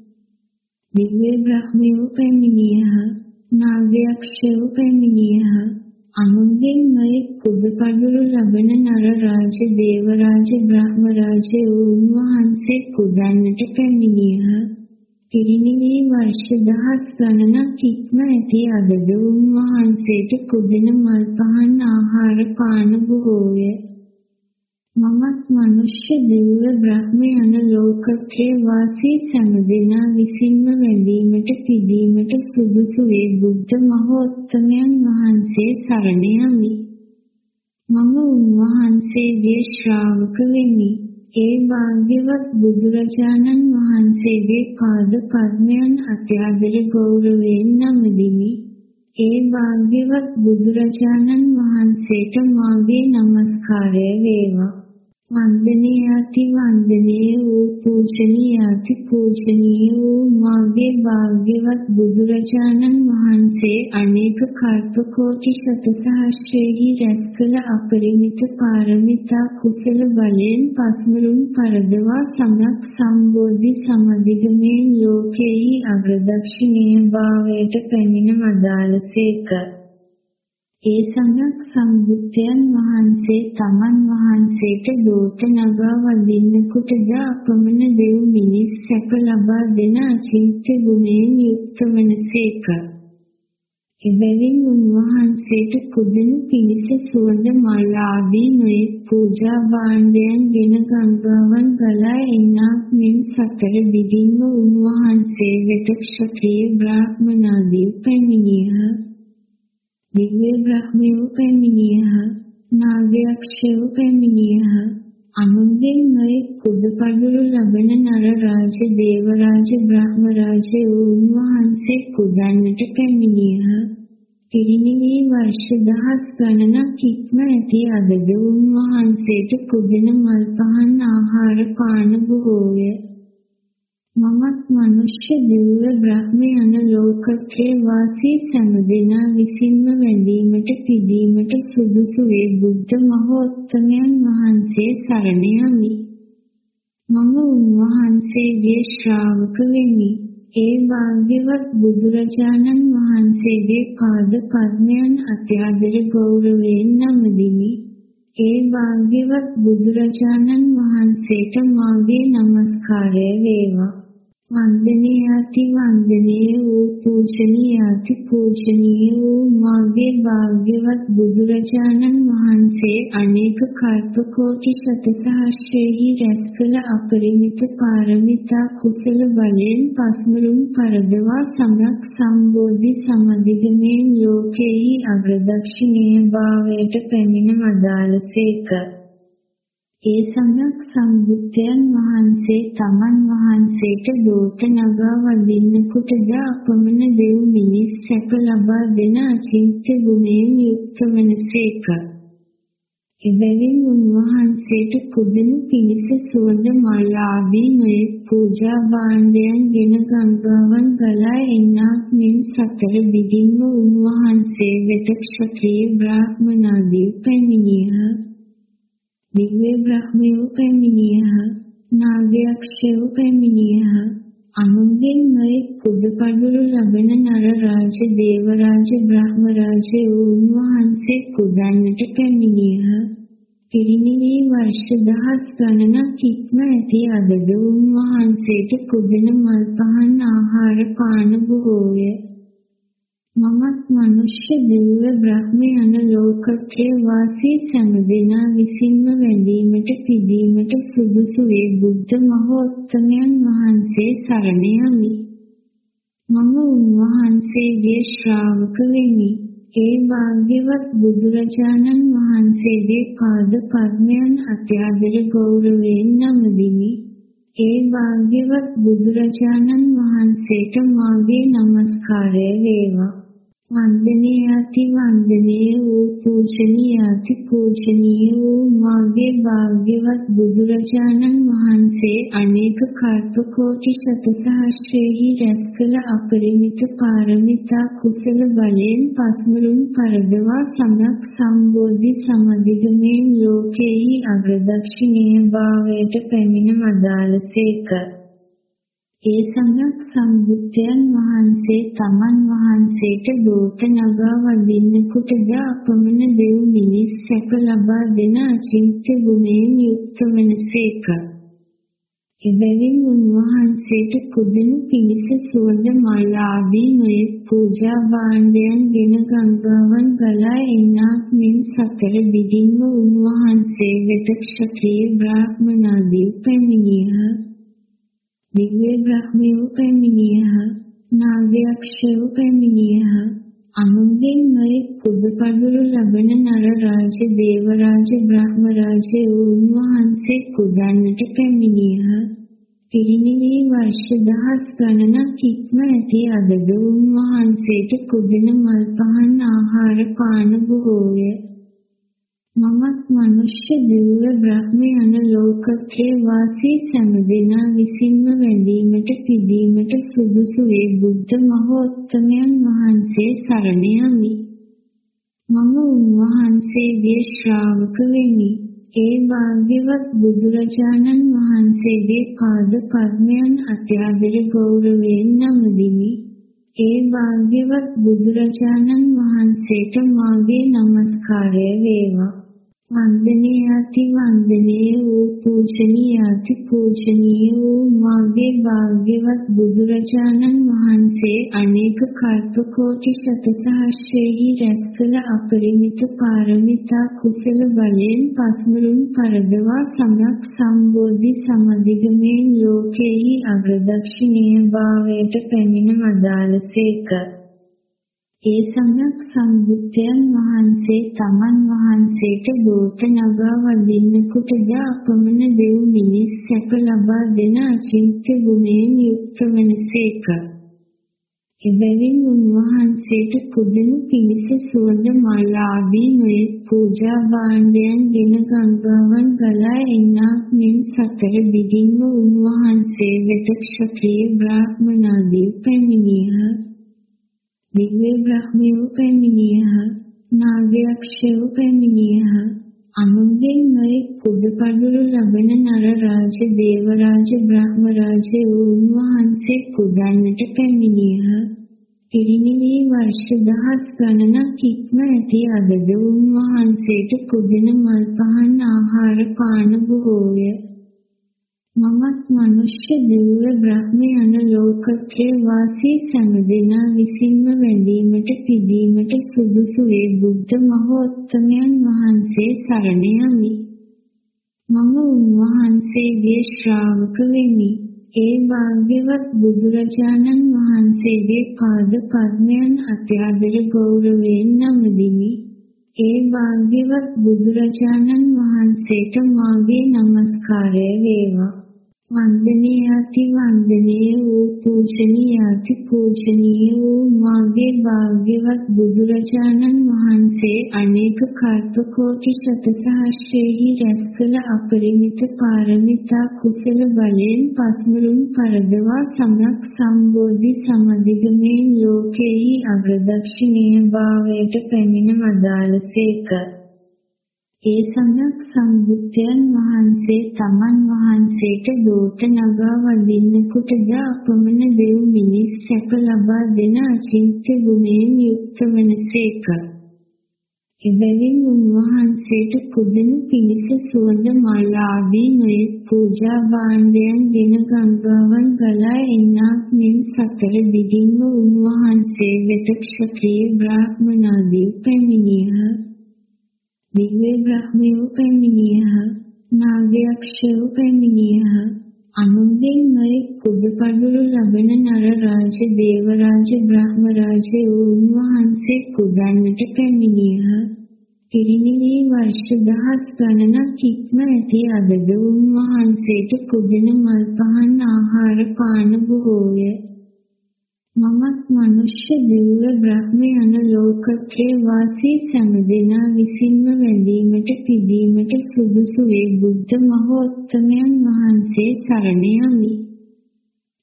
දිව්‍ය බ්‍රහ්මයෝ පැමිණියහ නාගයක්ෂයෝ පැමිණියහ අනුන්ගෙන් නොයෙක් කුදපඩුරු ලබන නර රාජ දේව රාජ බ්‍රහ්ම රාජ උන්වහන්සේ කුදන්නට පැමිණියහ පිරිනිවී වර්ෂ දහස් ගණනක් ඉක්ම ඇති අදද උන්වහන්සේට කුදන මල් පහන් ආහාර පාන බොහෝය. මමත් මනුෂ්‍ය දිව්‍ය බ්‍රහ්ම යන ලෝකත්‍රේ වාසී සෑම දෙනා විසින්ම වැඳීමට පිදීමට සුදුසු වේ බුද්ධ මහෝත්තමයන් වහන්සේ සරණ යමි. මම උන්වහන්සේගේ ශ්‍රාවක වෙමි. ඒ භාග්‍යවත් බුදුරජාණන් වහන්සේගේ පාද පද්මයන් අත්‍යදර ගෞරවයෙන් නමදිමි. ඒ භාග්‍යවත් බුදුරජාණන් වහන්සේට මාගේ নমස්කාරය වේවා. වන්දනීයාති වන්දනීය වූ පූජනීයාති පූජනීය වූ මාගේ භාග්‍යවත් බුදුරජාණන් වහන්සේ අනේක කල්ප කෝටි සතසහස්‍රෙහි රැස් කළ අපරිමිත පාරමිතා කුසල බලයෙන් පස්මරුන් පරදවා සමක් සම්බෝධි සමදිගමේ ලෝකෙහි අග්‍රදක්ෂිනීය භාවයට පැමිණ මදාලසේක ඒ සමයක් සම්බුද්ධයන් වහන්සේ තමන් වහන්සේට දෝත නගා වදින්නෙකුටද අපමණ දෙව් මිනිස් සැප ලබා දෙන අචින්ත්‍ය ගුණයෙන් යුක්ත වනසේක. එබැවින් උන්වහන්සේට කුදනු පිණිස සුවඳ මල් ආදී නොයෙක් පූජා භාණ්ඩයන් ගෙන ගංගාවන් ගලා එන්නක් මෙන් සතර දිගින්ම උන්වහන්සේ වෙත ක්ෂත්‍රිය බ්‍රාහ්මනාදී පැමිණියහ. දිව්‍ය බ්‍රහ්මයෝ පැමිණියහ. නාගයක්ෂයෝ පැමිණියහ. අනුන්ගෙන් නොයෙක් කුදපඩුරු ලබන නර රාජ දේව රාජ බ්‍රහ්ම රාජ උන්වහන්සේ කුදන්නට පැමිණියහ. පිරිනිවී වර්ෂ දහස් ගණනක් ඉක්ම ඇති අදද උන්වහන්සේට කුදන මල් පහන් ආහාර පාන බොහෝය. මමත් මනුෂ්‍ය දිව්‍ය බ්‍රහ්ම යන ලෝකත්‍රේ වාසී සෑම දෙනා විසින්ම වැඳීමට පිදීමට සුදුසු වේ බුද්ධ මහෝත්තමයන් වහන්සේ සරණ යමි. මම උන්වහන්සේගේ ශ්‍රාවක වෙමි. ඒ භාග්‍යවත් බුදුරජාණන් වහන්සේගේ පාද පද්මයන් අත්‍යාදර ගෞරවයෙන් නමදිමි. ඒ භාග්‍යවත් බුදුරජාණන් වහන්සේට මාගේ নমස්කාරය වේවා. වන්දනීයාති වන්දනීය වූ පූජනීයාති පූජනීය වූ මාගේ භාග්‍යවත් බුදුරජාණන් වහන්සේ අනේක කල්ප කෝටි ශත සහස්‍රෙහි රැස් කළ අපරිමිත පාරමිතා කුසල බලයෙන් පස්මරුම් පරදවා සමක් සම්බෝධි සමදිගමෙන් ලෝකෙහි අග්‍රදක්ෂිණීය භාවයට පැමිණ වදාළසේක ඒ සමයක් සම්බුද්ධයන් වහන්සේ තමන් වහන්සේට දෝත නගා වදින්නකොටද අපමණ දෙව් මිනිස් සැප ලබා දෙන අචින්ත්‍ය ගුණයෙන් යුක්ත වනසේක. එබැවින් උන්වහන්සේට කුදනු පිණිස සුවඳ මල් ආදී නොයෙක් පූජා භාණ්ඩයන් ගෙන ගංගාවන් ගලා එන්නක් මෙන් සතර දිගින්ම උන්වහන්සේ වෙත ක්ෂත්‍රිය බ්‍රාහ්මනාදී පැමිණියහ. දිව්‍ය බ්‍රහ්මයෝ පැමිණියහ නාගයක්ෂයෝ පැමිණියහ අනුන්ගෙන් නොයෙක් කුදපඩුරු ලබන නර රාජ දේව රාජ බ්‍රහ්ම රාජ උන්වහන්සේ කුදන්නට පැමිණියහ. පිරිනිවී වර්ෂ දහස් ගණනක් ඉක්ම ඇති අදද උන්වහන්සේට කුදන මල් පහන් ආහාර පාන බොහෝය. මමත් මනුෂ්‍ය දිව්‍ය බ්‍රහ්ම යන ලෝකත්‍රේ වාසී සෑම දෙනා විසින්ම වැඳීමට පිදීමට සුදුසු වේ බුද්ධ මහෝත්තමයන් වහන්සේ සරණ යමි. මම උන්වහන්සේගේ ශ්‍රාවක වෙමි. ඒ භාග්‍යවත් බුදුරජාණන් වහන්සේගේ පාද පද්මයන් අත්‍යාදර ගෞරවයෙන් නමදිමි. ඒ භාග්‍යවත් බුදුරජාණන් වහන්සේට මාගේ নমස්කාරය වේවා. වන්දනීයාති වන්දනීය වූ පූජනීයාති පූජනීය වූ මාගේ භාග්‍යවත් බුදුරජාණන් වහන්සේ අනේක කල්ප කෝටි ශත සහස්‍රෙහි රැස් කළ අපරිමිත පාරමිතා කුසල බලයෙන් පස්මරුම් පරදවා සමක් සම්බෝධි සමදිගමෙන් ලෝකෙහි අග්‍රදක්ෂිණීය භාවයට පැමිණ මදාලසේක ඒ සමයක් සම්බුද්ධයන් වහන්සේ තමන් වහන්සේට දෝත නගා වදින්නෙකුටද අපමණ දෙව් මිනිස් සැප ලබා දෙන අචින්ත්‍ය ගුණයෙන් යුක්ත වනසේක. එබැවින් උන්වහන්සේට කුදනු පිණිස සුවඳ මල් ආදී නොයෙක් පූජා භාණ්ඩයන් ගෙන ගංගාවන් ගලා එන්නක් මෙන් සතර දිගින්ම උන්වහන්සේ වෙත ක්ෂත්‍රිය බ්‍රාහ්මනාදී පැමිණියහ. දිව්‍ය බ්‍රහ්මයෝ පැමිණියහ නාගයක්ෂයෝ පැමිණියහ අනුන්ගෙන් නොයෙක් කුදපඩුරු ලබන නර රාජ දේව රාජ බ්‍රහ්ම රාජ උන්වහන්සේ කුදන්නට පැමිණියහ. පිරිනිවී වර්ෂ දහස් ගණනක් ඉක්ම ඇති අදද උන්වහන්සේට කුදන මල් පහන් ආහාර පාන බොහෝය. මමත් මනුෂ්‍ය දිව්‍ය බ්‍රහ්ම යන ලෝකත්‍රේ වාසී සෑම දෙනා විසින්ම වැඳීමට පිදීමට සුදුසු වේ බුද්ධ මහෝත්තමයන් වහන්සේ සරණ යමි. මම උන්වහන්සේගේ ශ්‍රාවක වෙමි. ඒ භාග්‍යවත් බුදුරජාණන් වහන්සේගේ පාද පද්මයන් අත්‍යාදර ගෞරවයෙන් නමදිමි. ඒ භාග්‍යවත් බුදුරජාණන් වහන්සේට මාගේ নমස්කාරය වේවා. වන්දනීයාති වන්දනීය වූ පූජනීයාති පූජනීය වූ මාගේ භාග්‍යවත් බුදුරජාණන් වහන්සේ අනේක කල්ප කෝටි ශත සහස්‍රෙහි රැස් කළ අපරිමිත පාරමිතා කුසල බලයෙන් පස්මරුන් පරදවා සමක් සම්බෝධි සමදිගමෙන් ලෝකෙහි අග්‍රදක්ෂිණීය භාවයට පැමිණ වදාළසේක ඒ සමයක් සම්බුද්ධයන් වහන්සේ තමන් වහන්සේට දෝත නගා වදින්නකුටද අපමණ දෙව් මිනිස් සැප ලබා දෙන අචින්ත්‍ය ගුණයෙන් යුක්ත වනසේක. එබැවින් උන්වහන්සේට කුදෙනු පිණිස සුවඳ මල් ආදී නොයෙක් පූජා භාණ්ඩයන් ගෙන ගංගාවන් ගලා එන්නක් මෙන් සතර දිගින්ම උන්වහන්සේ වෙත ක්ෂත්‍රීය බ්‍රාහ්මනාදී පැමිණියහ. දිව්‍ය බ්‍රහ්මයෝ පැමිණියහ නාගයක්ෂයෝ පැමිණියහ අනුන්ගෙන් නොයෙක් කුදපඩුරු ලබන නර රාජ දේව රාජ බ්‍රහ්ම රාජ උන්වහන්සේ කුදන්නට පැමිණියහ. පිරිනිවී වර්ෂ දහස් ගණනක් ඉක්ම ඇති අදද උන්වහන්සේට කුදින මල් පහන් ආහාර පාන බොහෝය. මමත් මනුෂ්‍ය දිව්‍ය බ්‍රහ්ම යන ලෝකත්‍රේ වාසී සෑම විසින්ම වැඳීමට පිදීමට සුදුසු වේ බුද්ධ මහෝත්තමයන් වහන්සේ සරණ යමි. මම උන්වහන්සේගේ ශ්‍රාවක වෙමි. ඒ භාග්‍යවත් බුදුරජාණන් වහන්සේගේ පාද පද්මයන් අත්‍යදර ගෞරවයෙන් නමදිමි. ඒ භාග්‍යවත් බුදුරජාණන් වහන්සේට මාගේ নমස්කාරය වේවා. වන්දනීයාති වන්දනීය වූ පූජනීයාති පූජනීය වූ මාගේ භාග්‍යවත් බුදුරජාණන් වහන්සේ අනේක කල්ප කෝටි ශත සහස්‍රෙහි රැස් කළ අපරිමිත පාරමිතා කුසල බලයෙන් පස්මරුන් පරදවා සමක් සම්බෝධි සමදිගමේ ලෝකෙහි අග්‍රදක්ෂිණීය භාවයට පැමිණ වදාළසේක ඒ සමයක් සම්බුද්ධයන් වහන්සේ තමන් වහන්සේට දෝත නගා වදින්නකුටද අපමණ දෙව් මිනිස් සැප ලබා දෙන අචින්ත්‍ය ගුණයෙන් යුක්ත වනසේක. එබැවින් උන්වහන්සේට කුදනු පිණිස සුවඳ මල් ආදී නොයෙක් පූජා භාණ්ඩයන් ගෙන ගංගාවන් ගලා එන්නක් මෙන් සතර දිගින්ම උන්වහන්සේ වෙත ක්ෂත්‍රීය බ්‍රාහ්මනාදී පැමිණියහ. දිව්‍ය බ්‍රහ්මයෝ පැමිණියහ නාගයක්ෂයෝ පැමිණියහ අනුන්ගෙන් නොයෙක් කුදපඩුරු ලබන නර රාජ දේව රාජ බ්‍රහ්ම රාජ උන්වහන්සේ කුදන්නට පැමිණියහ පිරිනිවී වර්ෂ දහස් ගණනක් ඉක්ම ඇති අදද උන්වහන්සේට කුදෙන මල් පහන් ආහාර පාන බොහෝය මමත් මනුෂ්‍ය දිව්‍ය බ්‍රහ්ම යන ලෝකත්‍රේ වාසී සෑම දෙනා විසින්ම වැඳීමට පිදීමට සුදුසු වේ බුද්ධ මහෝත්තමයන් වහන්සේ සරණ යමි.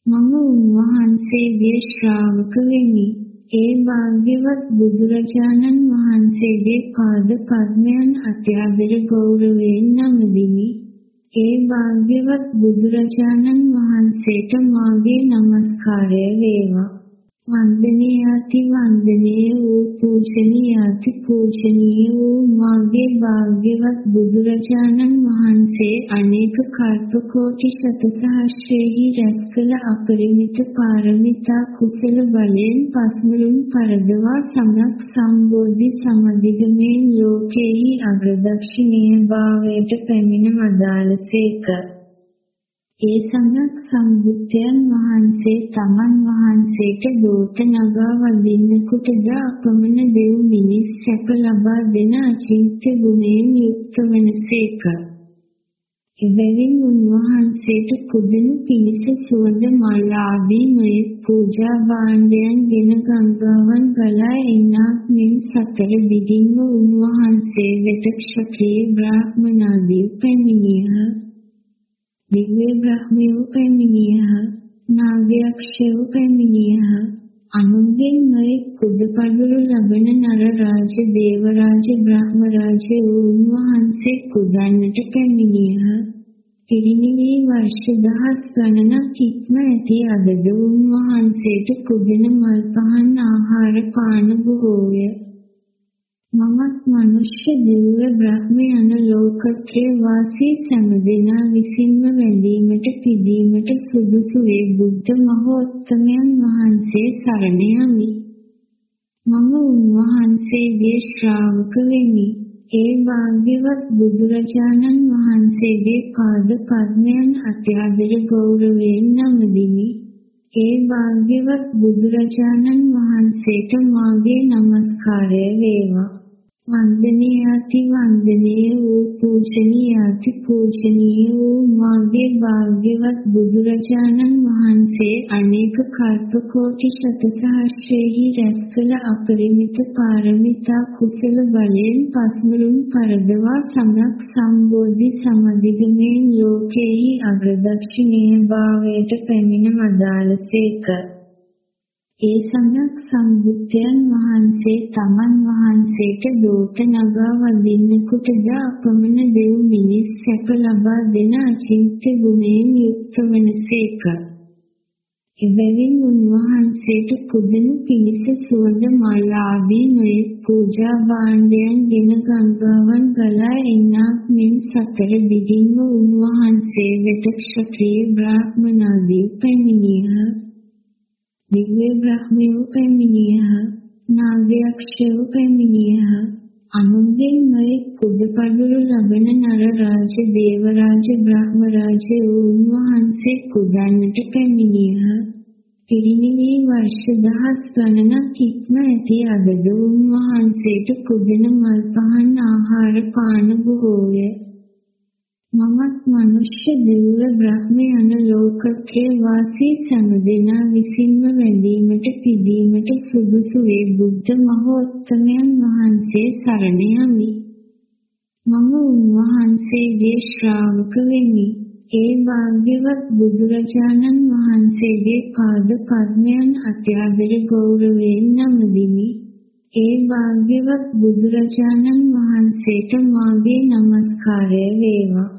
මම උන්වහන්සේගේ ශ්‍රාවක වෙමි. ඒ භාග්‍යවත් බුදුරජාණන් වහන්සේගේ පාද පද්මයන් අත්‍යදර ගෞරවයෙන් නමදිමි. ඒ භාග්‍යවත් බුදුරජාණන් වහන්සේට මාගේ নমස්කාරය වේවා. වන්දනීයාති වන්දනීය වූ පූජනීයාති පූජනීය වූ මාගේ භාග්‍යවත් බුදුරජාණන් වහන්සේ අනේක කල්ප කෝටි ශත සහස්‍රෙහි රැස් කළ අපරිමිත පාරමිතා කුසල බලයෙන් පස්මරුන් පරදවා සමක් සම්බෝධි සමදිගමේ ලෝකෙහි අග්‍රදක්ෂිණීය භාවයට පැමිණ වදාළසේක ඒ සමග සම්බුද්ධයන් වහන්සේ තමන් වහන්සේට දෝත නගා වදින්නකුටද අපමණ දෙව් මිනිස් සැප ලබා දෙන අචින්ත්‍ය ගුණයෙන් යුක්ත වනසේක. එබැවින් උන්වහන්සේට කුදෙනු පිණිස සුවඳ මල් ආදී නොයෙක් පූජා භාණ්ඩයන් ගෙන ගංගාවන් ගලා එන්නක් මෙන් සතර දිගින්ම උන්වහන්සේ වෙත ක්ෂත්‍රීය බ්‍රාහ්මනාදී පැමිණියහ. දිව්‍ය බ්‍රහ්මයෝ පැමිණියහ. නාගයක්ෂයෝ පැමිණියහ. අනුන්ගෙන් නොයෙක් කුදපඩුරු ලබන නර රාජ දේව රාජ බ්‍රහ්ම රාජ උන්වහන්සේ කුදන්නට පැමිණියහ. පිරිනිවී වර්ෂ දහස් ගණනක් ඉක්ම ඇති අදද උන්වහන්සේට කුදෙන මල් පහන් ආහාර පාන බොහෝය. මමත් මනුෂ්‍ය දිව්‍ය බ්‍රහ්ම යන ලෝකත්‍රය වාසී සෑම විසින්ම වැඳීමට පිදීමට සුදුසු වේ බුද්ධ මහෝත්තමයන් වහන්සේ සරණ යමි. මම උන්වහන්සේගේ ශ්‍රාවක වෙමි. ඒ භාග්‍යවත් බුදුරජාණන් වහන්සේගේ පාද පද්මයන් අත්‍යාදර ගෞරවයෙන් නමදිමි. ඒ භාග්‍යවත් බුදුරජාණන් වහන්සේට මාගේ নমස්කාරය වේවා. වන්දනීයාති වන්දනීය වූ පූජනීයාති පූජනීය වූ මාගේ භාග්‍යවත් බුදුරජාණන් වහන්සේ අනේක කල්ප කෝටි ශතසහස්‍රයෙහි රැස් කළ අපරිමිත පාරමිතා කුසල බලයෙන් පස්මරුන් පරදවා සමක් සම්බෝධි සමදිගමේ ලෝකෙහි අග්‍රදක්ෂිණීය භාවයට පැමිණ වදාළසේක ඒ සමයක් සම්බුද්ධයන් වහන්සේ තමන් වහන්සේට දෝත නගා වදින්නෙකුටද අපමණ දෙව් මිනිස් සැප ලබා දෙන අචින්ත්‍ය ගුණයෙන් යුක්ත වනසේක. එබැවින් උන්වහන්සේට කුදෙනු පිණිස සුවඳ මල් ආදී නොයෙක් පූජා භාණ්ඩයන් ගෙන ගංගාවන් ගලා එන්නක් මෙන් සතර දිගින්ම උන්වහන්සේ වෙත ක්ෂත්‍රීය බ්‍රාහ්මනාදී පැමිණියහ. දිව්‍ය බ්‍රහ්මයෝ පැමිණියහ නාගයක්ෂයෝ පැමිණියහ අනුන්ගෙන් නොයෙක් කුදපඩුරු ලබන නර රාජ දේව රාජ බ්‍රහ්ම රාජ උන්වහන්සේ කුදන්නට පැමිණියහ පිරිනිවී වර්ෂ දහස් ගණනක් ඉක්ම ඇති අදද උන්වහන්සේට කුදෙන මල් පහන් ආහාර පාන බොහෝය මමත් මනුෂ්‍ය දිව්‍ය බ්‍රහ්ම යන ලෝකත්‍රය වාසී සෑම දෙනා විසින්ම වැඳීමට පිදීමට සුදුසු වේ බුද්ධ මහෝත්තමයන් වහන්සේ සරණ යමි. මම උන්වහන්සේගේ ශ්‍රාවක වෙමි. ඒ භාග්‍යවත් බුදුරජාණන් වහන්සේගේ පාද පද්මයන් අත්‍යාදර ගෞරවයෙන් නමදිමි. ඒ භාග්‍යවත් බුදුරජාණන් වහන්සේට මාගේ নমස්කාරය වේවා